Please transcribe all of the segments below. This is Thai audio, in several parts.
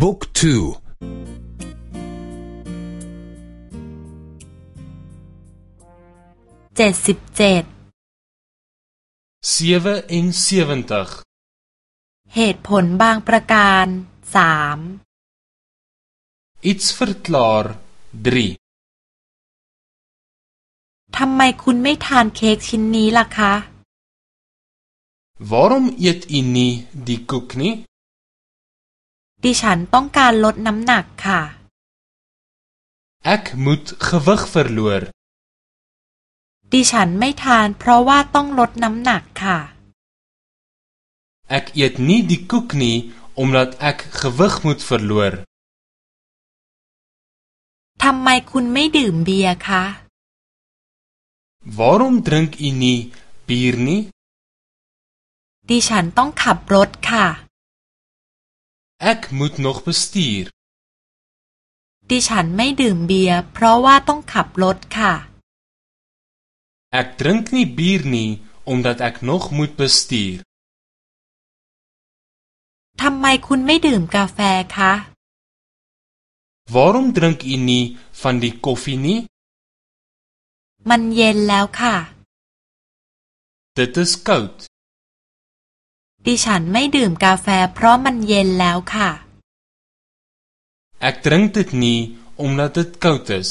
บุ๊กทูเจ็ดสิบเจ็ดเหตุผลบางประการสาม Iets verklaar ทำไมคุณไม่ทานเค้กชิ้นนี้ล่ะคะ Waarom eet u nie die koek nie ดิฉันต้องการลดน้ำหนักค่ะ Ek moet gewig verloor ดิฉันไม่ทานเพราะว่าต้องลดน้ำหนักค่ะ Ek eet nie die koek nie omdat ek gewig moet verloor ทำไมคุณไม่ดื่มเบียร์คะ Waarom drink u nie bier nie ดิฉันต้องขับรถค่ะ Ek moet nog bestuur ดิฉันไม่ดื่มเบียร์เพราะว่าต้องขับรถค่ะ Ek drink nie bier nie omdat ek nog moet bestuur ทำไมคุณไม่ดื่มกาแฟคะ Waarom drink u nie van die koffie nie มันเย็นแล้วค่ะ Dit is koud ดิฉันไม่ดื่มกาแฟเพราะมันเย็นแล้วค่ะ Ek drink dit nie omdat dit koud is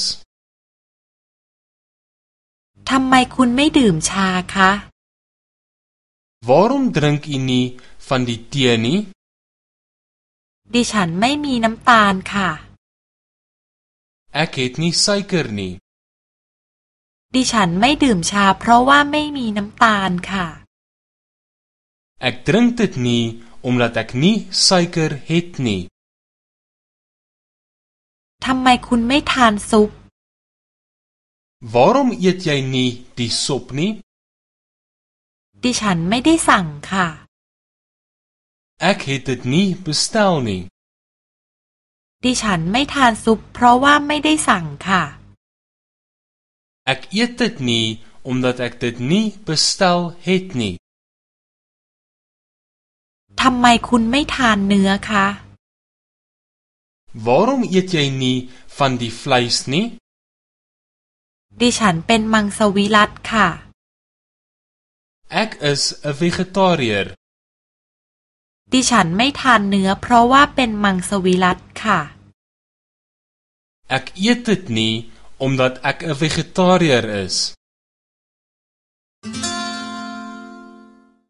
ทำไมคุณไม่ดื่มชาคะ Waarom drink u nie van die tee nie ดิฉันไม่มีน้ำตาลค่ะ Ek het nie suiker nie ดิฉันไม่ดื่มชาเพราะว่าไม่มีน้ำตาลค่ะ Ek drink dit nie omdat ek nie suiker het nie ทำไมคุณไม่ทานซุป Waarom eet jy nie die sop nie ดิฉันไม่ได้สั่งค่ะ Ek het dit nie bestel nie ดิฉันไม่ทานซุปเพราะว่าไม่ได้สั่งค่ะ Ek eet dit nie omdat ek dit nie bestel het nie ทำไมคุณไม่ทานเนื้อคะ Waarom eet jy nie van die vleis nie ดิฉันเป็นมังสวิรัตค่ะ Ek is 'n vegetariër ดิฉันไม่ทานเนื้อเพราะว่าเป็นมังสวิรัตค่ะ Ek eet dit nie omdat ek 'n vegetariër is